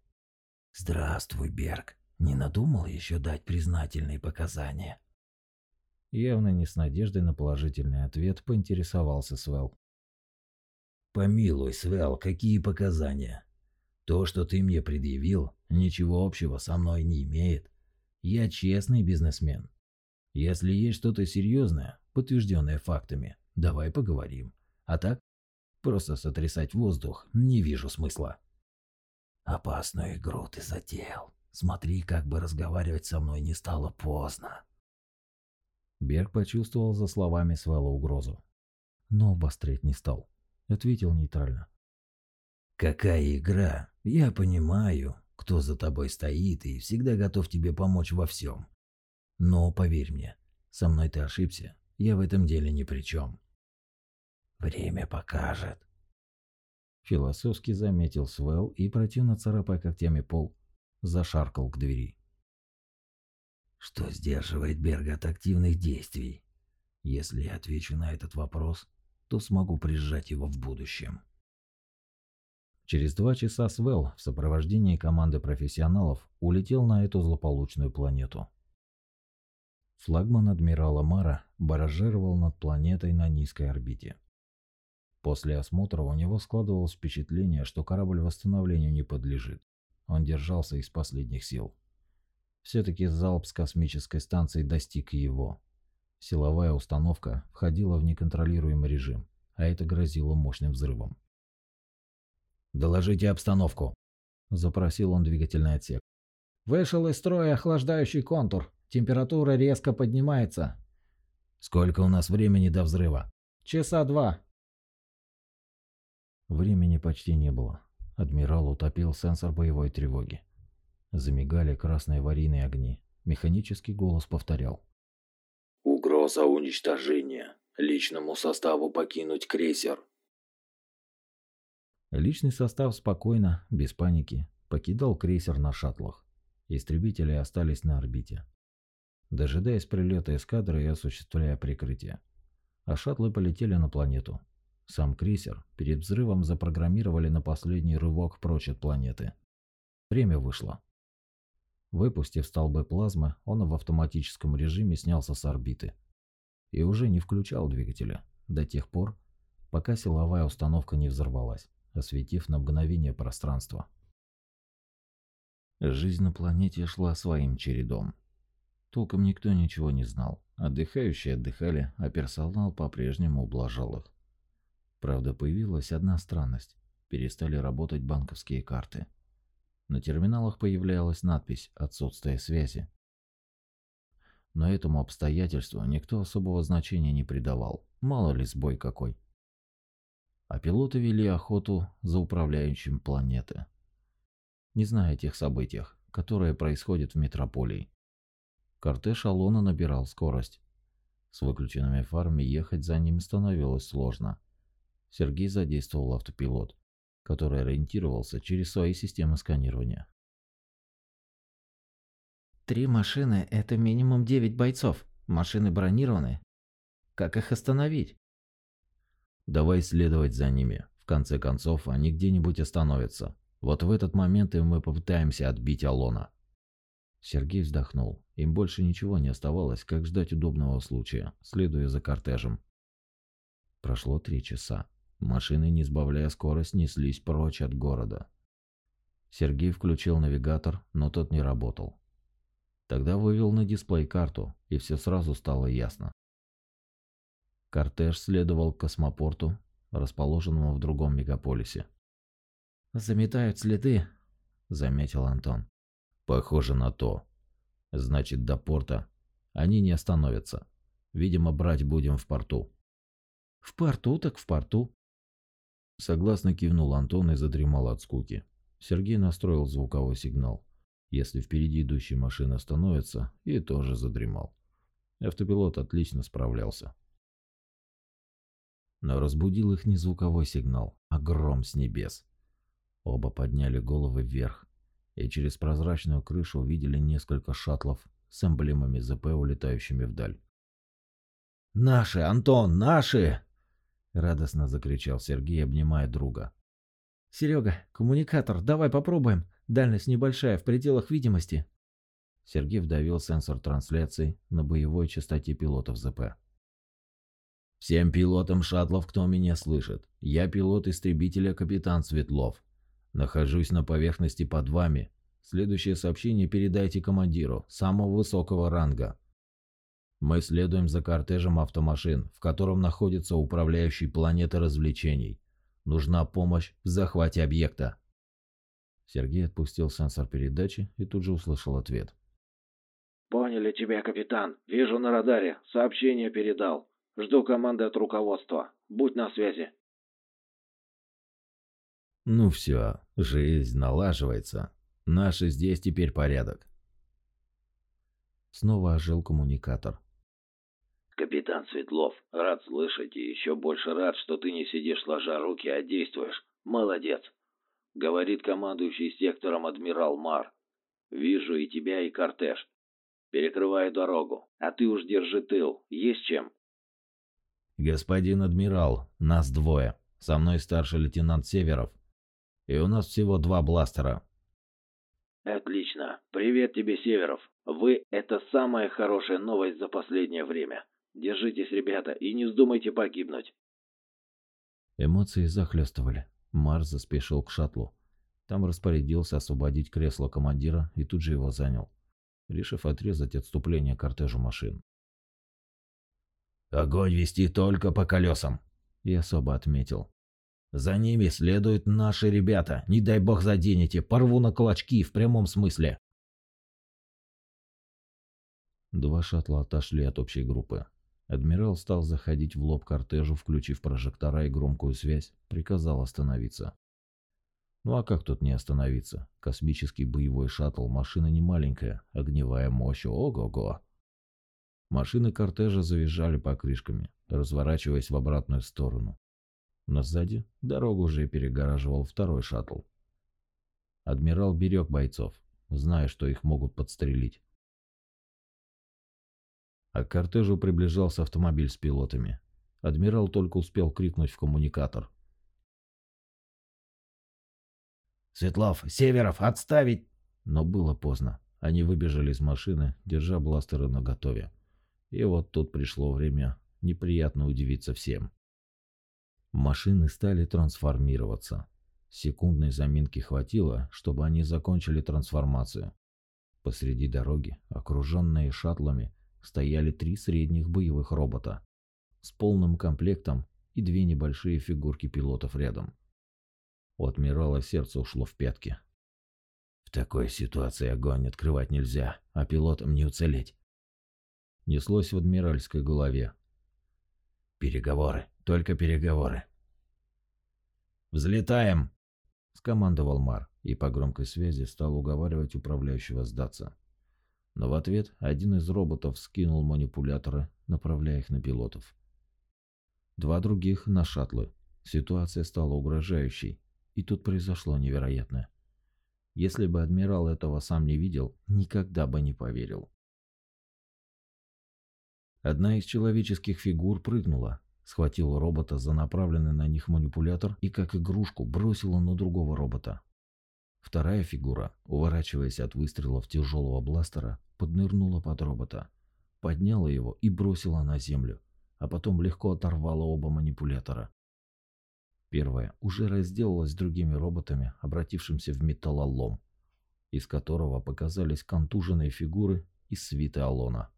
«Здравствуй, Берг. Не надумал еще дать признательные показания? Явно не с надеждой на положительный ответ поинтересовался Свел. Помилуй, Свел, какие показания? То, что ты мне предъявил, ничего общего со мной не имеет. Я честный бизнесмен. Если есть что-то серьезное, подтвержденное фактами, давай поговорим. А так, просто сотрясать воздух не вижу смысла. Опасную игру ты затеял. Смотри, как бы разговаривать со мной не стало поздно. Берг почувствовал за словами Свелла угрозу. Но обострять не стал. Ответил нейтрально. «Какая игра? Я понимаю, кто за тобой стоит и всегда готов тебе помочь во всем. Но поверь мне, со мной ты ошибся, я в этом деле ни при чем. Время покажет». Философски заметил Свел и, противно царапая когтями пол, зашаркал к двери. Что сдерживает Берга от активных действий? Если я отвечу на этот вопрос, то смогу прижать его в будущем. Через два часа Свел в сопровождении команды профессионалов улетел на эту злополучную планету. Флагман адмирала Мара баражировал над планетой на низкой орбите. После осмотра у него складывалось впечатление, что корабль восстановлению не подлежит. Он держался из последних сил. Все-таки залп с космической станции достиг его. Силовая установка входила в неконтролируемый режим, а это грозило мощным взрывом. «Доложите обстановку», – запросил он двигательный отсек. «Вышел из строя охлаждающий контур. Температура резко поднимается». «Сколько у нас времени до взрыва?» «Часа два». Времени почти не было. Адмирал утопил сенсор боевой тревоги. Замигали красные аварийные огни. Механический голос повторял. «Угроза уничтожения. Личному составу покинуть крейсер». Личный состав спокойно, без паники, покидал крейсер на шаттлах. Истребители остались на орбите. Дожидаясь прилета эскадры и осуществляя прикрытие. А шаттлы полетели на планету, сам крейсер перед взрывом запрограммировали на последний рывок прочь от планеты. Время вышло. Выпустив столбы плазмы, он в автоматическом режиме снялся с орбиты. И уже не включал двигателя до тех пор, пока силовая установка не взорвалась, осветив на мгновение пространство. Жизнь на планете шла своим чередом. Толком никто ничего не знал. Отдыхающие отдыхали, а персонал по-прежнему ублажал их. Правда, появилась одна странность. Перестали работать банковские карты. На терминалах появлялась надпись «Отсутствие связи». Но этому обстоятельству никто особого значения не придавал, мало ли сбой какой. А пилоты вели охоту за управляющим планеты. Не зная о тех событиях, которые происходят в метрополии. Кортеж Алона набирал скорость. С выключенными фарами ехать за ним становилось сложно. Сергей задействовал автопилот, который ориентировался через свои системы сканирования. Три машины – это минимум девять бойцов. Машины бронированы. Как их остановить? Давай следовать за ними. В конце концов, они где-нибудь остановятся. Вот в этот момент и мы попытаемся отбить Алона. Сергей вздохнул. Им больше ничего не оставалось, как ждать удобного случая, следуя за кортежем. Прошло три часа. Машины, не сбавляя скорость, неслись прочь от города. Сергей включил навигатор, но тот не работал. Тогда вывел на дисплей карту, и все сразу стало ясно. Кортеж следовал к космопорту, расположенному в другом мегаполисе. «Заметают следы», — заметил Антон. «Похоже на то. Значит, до порта они не остановятся. Видимо, брать будем в порту». «В порту так в порту», Согласно кивнул Антон и задремал от скуки. Сергей настроил звуковой сигнал. Если впереди идущая машина остановится, и тоже задремал. Автопилот отлично справлялся. Но разбудил их не звуковой сигнал, а гром с небес. Оба подняли головы вверх и через прозрачную крышу увидели несколько шаттлов с эмблемами ЗП, улетающими вдаль. «Наши, Антон, наши!» Радостно закричал Сергей, обнимая друга. Серега, коммуникатор, давай попробуем. Дальность небольшая, в пределах видимости. Сергей вдавил сенсор трансляции на боевой частоте пилотов ЗП. Всем пилотам шаттлов, кто меня слышит. Я пилот истребителя капитан Светлов. Нахожусь на поверхности под вами. Следующее сообщение передайте командиру самого высокого ранга. Мы следуем за кортежем автомашин, в котором находится управляющий планеты развлечений. Нужна помощь в захвате объекта. Сергей отпустил сенсор передачи и тут же услышал ответ. «Поняли тебя, капитан. Вижу на радаре. Сообщение передал. Жду команды от руководства. Будь на связи». Ну все, жизнь налаживается. Наши здесь теперь порядок. Снова ожил коммуникатор. Капитан Светлов, рад слышать и еще больше рад, что ты не сидишь сложа руки, а действуешь. Молодец. Говорит командующий сектором адмирал Мар. Вижу и тебя, и кортеж. Перекрываю дорогу. А ты уж держи тыл. Есть чем? Господин адмирал, нас двое. Со мной старший лейтенант Северов. И у нас всего два бластера. Отлично. Привет тебе, Северов. Вы – это самая хорошая новость за последнее время. Держитесь, ребята, и не вздумайте погибнуть. Эмоции захлестывали. Марс заспешил к шаттлу. Там распорядился освободить кресло командира и тут же его занял, решив отрезать отступление кортежу машин. «Огонь вести только по колесам», — и особо отметил. «За ними следуют наши ребята. Не дай бог заденете, порву на клочки в прямом смысле». Два шаттла отошли от общей группы. Адмирал стал заходить в лоб кортежу, включив прожектора и громкую связь, приказал остановиться. Ну а как тут не остановиться? Космический боевой шаттл, машина не маленькая, огневая мощь, ого-го. Машины кортежа завизжали покрышками, разворачиваясь в обратную сторону. Но сзади дорогу уже перегораживал второй шаттл. Адмирал берег бойцов, зная, что их могут подстрелить а к кортежу приближался автомобиль с пилотами. Адмирал только успел крикнуть в коммуникатор. «Светлов, Северов, отставить!» Но было поздно. Они выбежали из машины, держа бластеры наготове. И вот тут пришло время неприятно удивиться всем. Машины стали трансформироваться. Секундной заминки хватило, чтобы они закончили трансформацию. Посреди дороги, окруженные шаттлами, стояли три средних боевых робота с полным комплектом и две небольшие фигурки пилотов рядом. У адмирала сердце ушло в пятки. В такой ситуации огонь открывать нельзя, а пилотам не уцелеть. Неслось в адмиральской голове. Переговоры, только переговоры. «Взлетаем!» – скомандовал Мар и по громкой связи стал уговаривать управляющего сдаться. Но в ответ один из роботов скинул манипуляторы, направляя их на пилотов. Два других на шаттлы. Ситуация стала угрожающей, и тут произошло невероятное. Если бы адмирал этого сам не видел, никогда бы не поверил. Одна из человеческих фигур прыгнула, схватила робота за направленный на них манипулятор и как игрушку бросила на другого робота. Вторая фигура, уворачиваясь от выстрелов тяжелого бластера, поднырнула под робота, подняла его и бросила на землю, а потом легко оторвала оба манипулятора. Первая уже разделалась с другими роботами, обратившимся в металлолом, из которого показались контуженные фигуры из свиты Алона.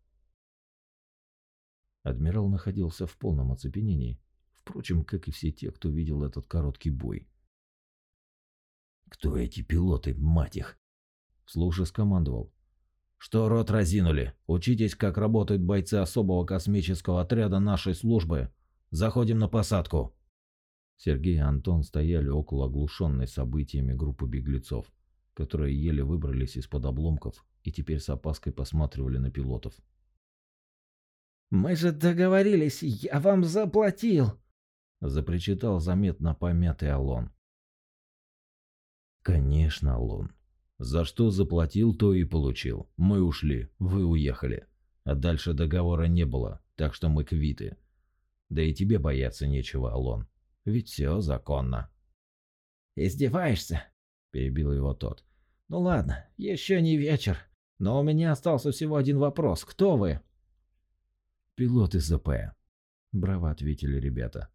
Адмирал находился в полном оцепенении, впрочем, как и все те, кто видел этот короткий бой. «Кто эти пилоты, мать их?» Вслух скомандовал. «Что рот разинули? Учитесь, как работают бойцы особого космического отряда нашей службы. Заходим на посадку!» Сергей и Антон стояли около оглушенной событиями группы беглецов, которые еле выбрались из-под обломков и теперь с опаской посматривали на пилотов. «Мы же договорились, я вам заплатил!» запричитал заметно помятый Алон. «Конечно, Алон. За что заплатил, то и получил. Мы ушли, вы уехали. А дальше договора не было, так что мы квиты. Да и тебе бояться нечего, Алон. Ведь все законно». «Издеваешься?» – перебил его тот. «Ну ладно, еще не вечер, но у меня остался всего один вопрос. Кто вы?» «Пилот из ЗП», — браво ответили ребята.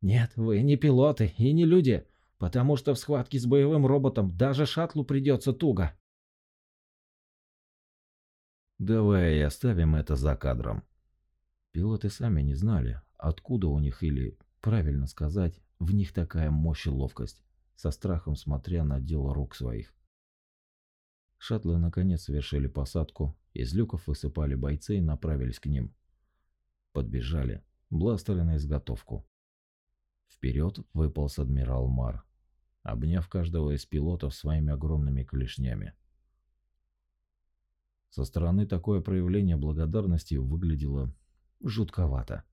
«Нет, вы не пилоты и не люди, потому что в схватке с боевым роботом даже шаттлу придется туго». «Давай оставим это за кадром». Пилоты сами не знали, откуда у них или, правильно сказать, в них такая мощь и ловкость, со страхом смотря на дело рук своих. Шаттлы наконец совершили посадку, из люков высыпали бойцы и направились к ним. Подбежали. Бластеры на изготовку. Вперед выполз адмирал Мар, обняв каждого из пилотов своими огромными клешнями. Со стороны такое проявление благодарности выглядело жутковато.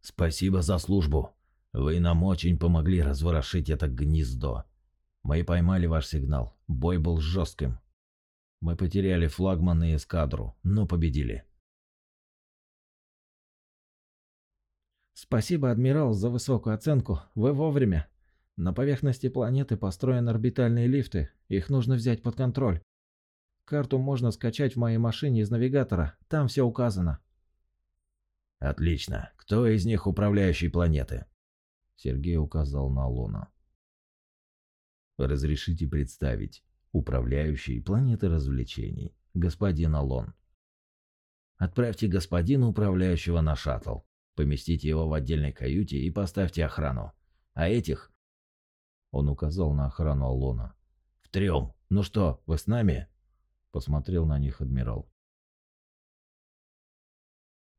«Спасибо за службу. Вы нам очень помогли разворошить это гнездо. Мы поймали ваш сигнал. Бой был жестким. Мы потеряли флагман и эскадру, но победили. Спасибо, адмирал, за высокую оценку. Вы вовремя. На поверхности планеты построены орбитальные лифты. Их нужно взять под контроль. Карту можно скачать в моей машине из навигатора. Там все указано. Отлично. Кто из них управляющий планеты? Сергей указал на Луну. Разрешите представить. Управляющий планеты развлечений. Господин Алон. Отправьте господина управляющего на шаттл. Поместите его в отдельной каюте и поставьте охрану. А этих...» Он указал на охрану Аллона. «В трем. Ну что, вы с нами?» Посмотрел на них адмирал.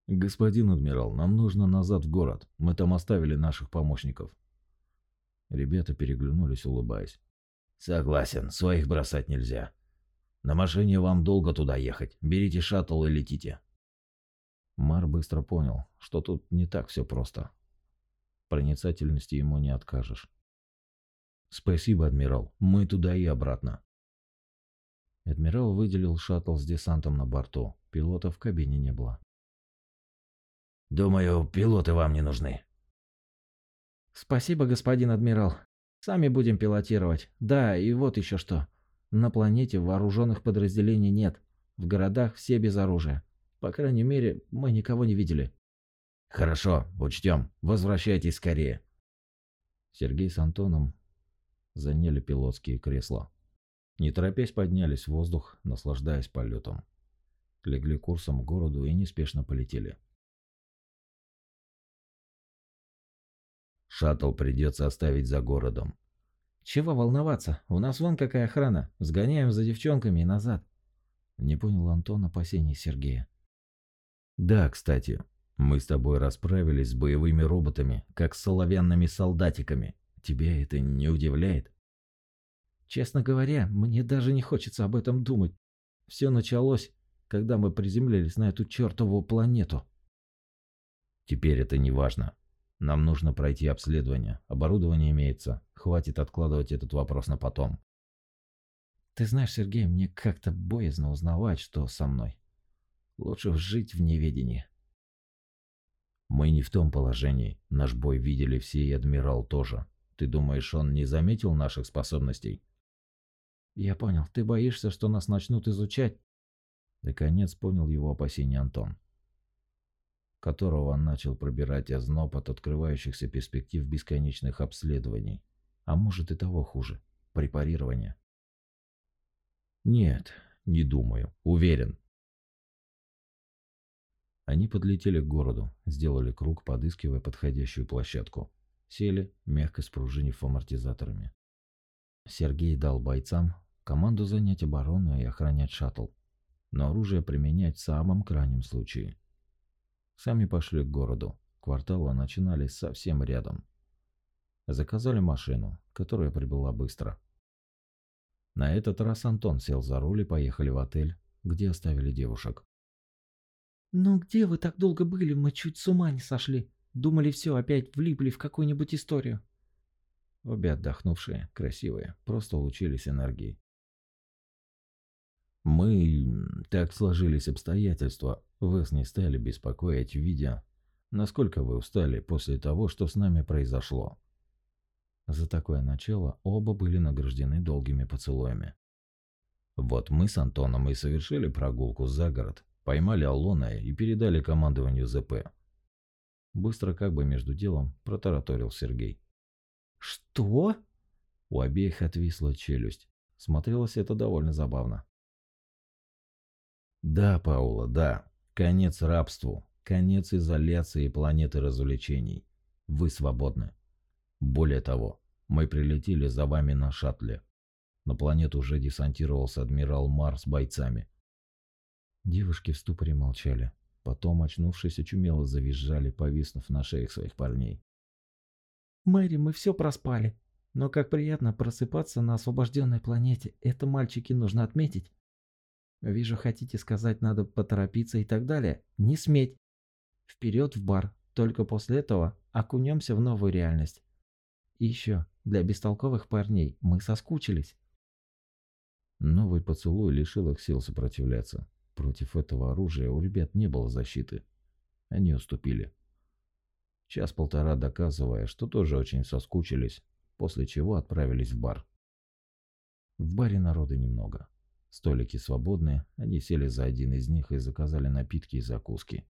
«Господин адмирал, нам нужно назад в город. Мы там оставили наших помощников». Ребята переглянулись, улыбаясь. «Согласен, своих бросать нельзя. На машине вам долго туда ехать. Берите шаттл и летите. Мар быстро понял, что тут не так все просто. Проницательности ему не откажешь. «Спасибо, адмирал. Мы туда и обратно». Адмирал выделил шаттл с десантом на борту. Пилота в кабине не было. «Думаю, пилоты вам не нужны». «Спасибо, господин адмирал. Сами будем пилотировать. Да, и вот еще что. На планете вооруженных подразделений нет. В городах все без оружия. По крайней мере, мы никого не видели. Хорошо, учтем. Возвращайтесь скорее. Сергей с Антоном заняли пилотские кресла. Не торопясь поднялись в воздух, наслаждаясь полетом. Легли курсом к городу и неспешно полетели. Шаттл придется оставить за городом. Чего волноваться? У нас вон какая охрана. Сгоняем за девчонками и назад. Не понял Антон опасений Сергея. Да, кстати, мы с тобой расправились с боевыми роботами, как с соловянными солдатиками. Тебя это не удивляет? Честно говоря, мне даже не хочется об этом думать. Все началось, когда мы приземлились на эту чертову планету. Теперь это не важно. Нам нужно пройти обследование. Оборудование имеется. Хватит откладывать этот вопрос на потом. Ты знаешь, Сергей, мне как-то боязно узнавать, что со мной. Лучше жить в неведении. Мы не в том положении. Наш бой видели все и адмирал тоже. Ты думаешь, он не заметил наших способностей? Я понял. Ты боишься, что нас начнут изучать? Наконец понял его опасения Антон, которого он начал пробирать озноб от открывающихся перспектив бесконечных обследований, а может и того хуже – препарирования. Нет, не думаю. Уверен. Они подлетели к городу, сделали круг, подыскивая подходящую площадку. Сели, мягко спружинив амортизаторами. Сергей дал бойцам команду занять оборону и охранять шаттл, но оружие применять в самом крайнем случае. Сами пошли к городу. Кварталы начинались совсем рядом. Заказали машину, которая прибыла быстро. На этот раз Антон сел за руль и поехали в отель, где оставили девушек. «Ну где вы так долго были? Мы чуть с ума не сошли. Думали, все, опять влипли в какую-нибудь историю». Обе отдохнувшие, красивые, просто улучились энергией. Мы... Так сложились обстоятельства. Вас не стали беспокоить, видя, насколько вы устали после того, что с нами произошло. За такое начало оба были награждены долгими поцелуями. Вот мы с Антоном и совершили прогулку за город, Поймали Аллона и передали командованию ЗП. Быстро, как бы между делом, протараторил Сергей. «Что?» У обеих отвисла челюсть. Смотрелось это довольно забавно. Да, Паула, да. Конец рабству. Конец изоляции планеты развлечений. Вы свободны. Более того, мы прилетели за вами на шаттле. На планету уже десантировался адмирал Мар с бойцами. Девушки в ступоре молчали. Потом, очнувшись, очумело завизжали, повиснув на шеях своих парней. «Мэри, мы все проспали. Но как приятно просыпаться на освобожденной планете. Это, мальчики, нужно отметить. Вижу, хотите сказать, надо поторопиться и так далее. Не сметь. Вперед в бар. Только после этого окунемся в новую реальность. И еще, для бестолковых парней мы соскучились. Новый поцелуй лишил их сил сопротивляться. Против этого оружия у ребят не было защиты. Они уступили. Час-полтора доказывая, что тоже очень соскучились, после чего отправились в бар. В баре народа немного. Столики свободные, они сели за один из них и заказали напитки и закуски.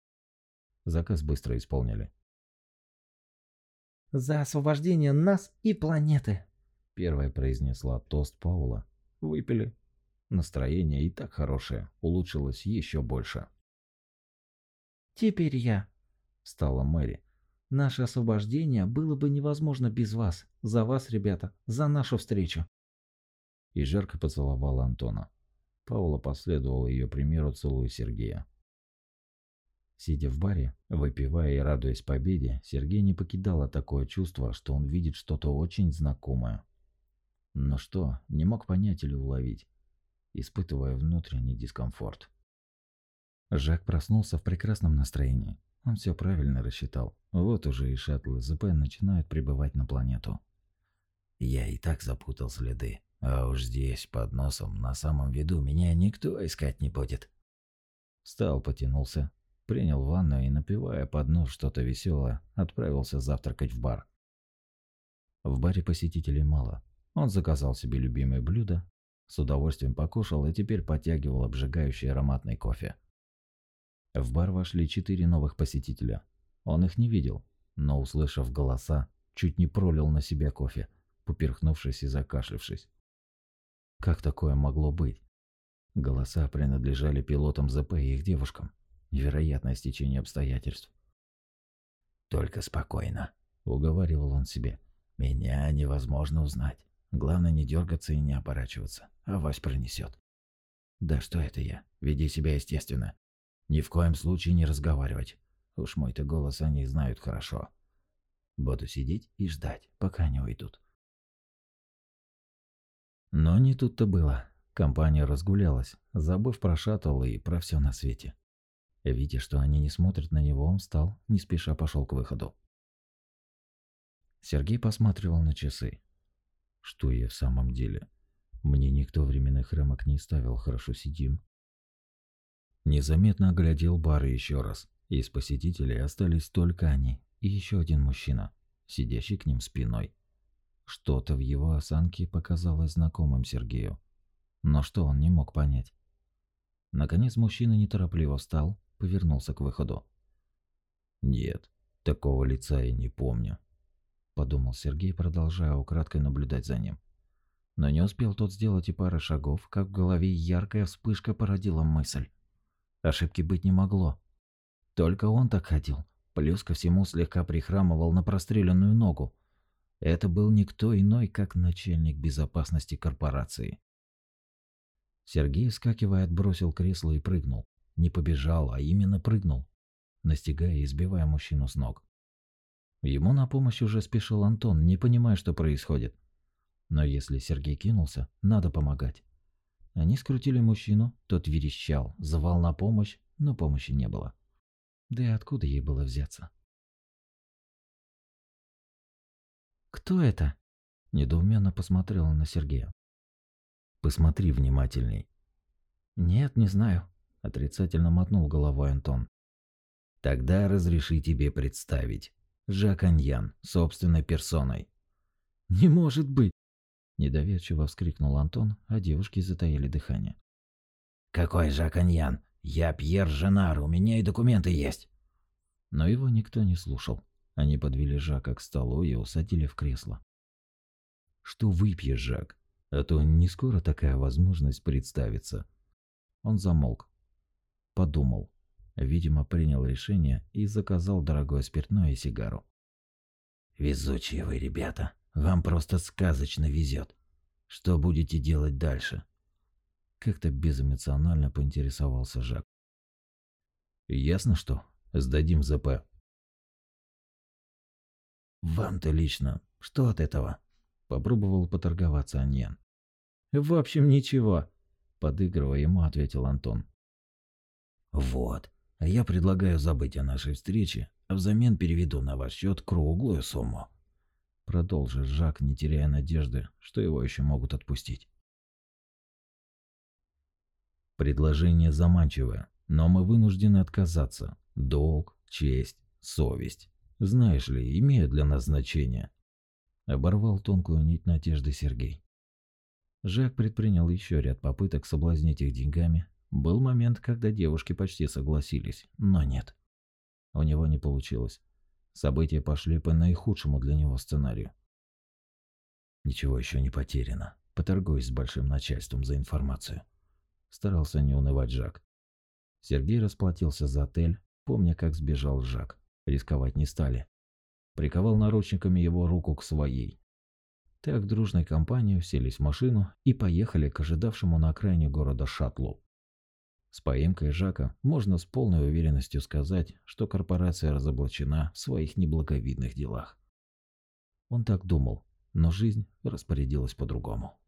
Заказ быстро исполнили. «За освобождение нас и планеты!» Первая произнесла тост Паула. Выпили, Настроение и так хорошее, улучшилось еще больше. «Теперь я», — стала Мэри. «Наше освобождение было бы невозможно без вас. За вас, ребята, за нашу встречу». И жарко поцеловала Антона. Паула последовала ее примеру, целуя Сергея. Сидя в баре, выпивая и радуясь победе, Сергей не покидало такое чувство, что он видит что-то очень знакомое. Но что, не мог понять или уловить испытывая внутренний дискомфорт. Жак проснулся в прекрасном настроении. Он все правильно рассчитал. Вот уже и шаттлы ЗП начинают прибывать на планету. Я и так запутал следы. А уж здесь, под носом, на самом виду, меня никто искать не будет. Встал, потянулся, принял ванну и, напивая под нос что-то веселое, отправился завтракать в бар. В баре посетителей мало. Он заказал себе любимое блюдо, с удовольствием покушал и теперь подтягивал обжигающий ароматный кофе. В бар вошли четыре новых посетителя. Он их не видел, но, услышав голоса, чуть не пролил на себя кофе, поперхнувшись и закашлившись. Как такое могло быть? Голоса принадлежали пилотам ЗП и их девушкам. Невероятное стечение обстоятельств. «Только спокойно», — уговаривал он себе. «Меня невозможно узнать. Главное не дергаться и не оборачиваться, а Вась пронесет. Да что это я? Веди себя естественно. Ни в коем случае не разговаривать. Уж мой-то голос они знают хорошо. Буду сидеть и ждать, пока они уйдут. Но не тут-то было. Компания разгулялась, забыв про шаттл и про все на свете. Видя, что они не смотрят на него, он встал, не спеша пошел к выходу. Сергей посматривал на часы. Что я в самом деле? Мне никто временных рамок не ставил, хорошо сидим. Незаметно оглядел бар еще раз. Из посетителей остались только они и еще один мужчина, сидящий к ним спиной. Что-то в его осанке показалось знакомым Сергею. Но что он не мог понять? Наконец мужчина неторопливо встал, повернулся к выходу. «Нет, такого лица я не помню», – подумал Сергей, продолжая украдкой наблюдать за ним. Но не успел тот сделать и пары шагов, как в голове яркая вспышка породила мысль. Ошибки быть не могло. Только он так ходил, плюс ко всему слегка прихрамывал на простреленную ногу. Это был никто иной, как начальник безопасности корпорации. Сергей, скакивая, отбросил кресло и прыгнул. Не побежал, а именно прыгнул, настигая и избивая мужчину с ног. Ему на помощь уже спешил Антон, не понимая, что происходит. Но если Сергей кинулся, надо помогать. Они скрутили мужчину, тот верещал, звал на помощь, но помощи не было. Да и откуда ей было взяться? «Кто это?» – недоуменно посмотрела на Сергея. «Посмотри внимательней». «Нет, не знаю», – отрицательно мотнул головой Антон. «Тогда разреши тебе представить. Жак Аньян, собственной персоной». «Не может быть!» Недоверчиво вскрикнул Антон, а девушки затаили дыхание. «Какой Жак Аньян? Я Пьер Женар, у меня и документы есть!» Но его никто не слушал. Они подвели Жака к столу и усадили в кресло. «Что выпьешь, Жак? А то не скоро такая возможность представится». Он замолк. Подумал. Видимо, принял решение и заказал дорогое спиртное и сигару. «Везучие вы, ребята!» Вам просто сказочно везет. Что будете делать дальше? Как-то безэмоционально поинтересовался Жак. Ясно что, сдадим ЗП. Вам-то лично, что от этого? Попробовал поторговаться Аньян. В общем, ничего, подыгрывая ему, ответил Антон. Вот, я предлагаю забыть о нашей встрече, а взамен переведу на ваш счет круглую сумму. Продолжил Жак, не теряя надежды, что его еще могут отпустить. Предложение заманчивое, но мы вынуждены отказаться. Долг, честь, совесть. Знаешь ли, имеют для нас значение. Оборвал тонкую нить надежды Сергей. Жак предпринял еще ряд попыток соблазнить их деньгами. Был момент, когда девушки почти согласились, но нет. У него не получилось. События пошли по наихудшему для него сценарию. Ничего еще не потеряно. Поторгуюсь с большим начальством за информацию. Старался не унывать Жак. Сергей расплатился за отель, помня, как сбежал Жак. Рисковать не стали. Приковал наручниками его руку к своей. Так дружной компанией селись в машину и поехали к ожидавшему на окраине города шаттлу. С поимкой Жака можно с полной уверенностью сказать, что корпорация разоблачена в своих неблаговидных делах. Он так думал, но жизнь распорядилась по-другому.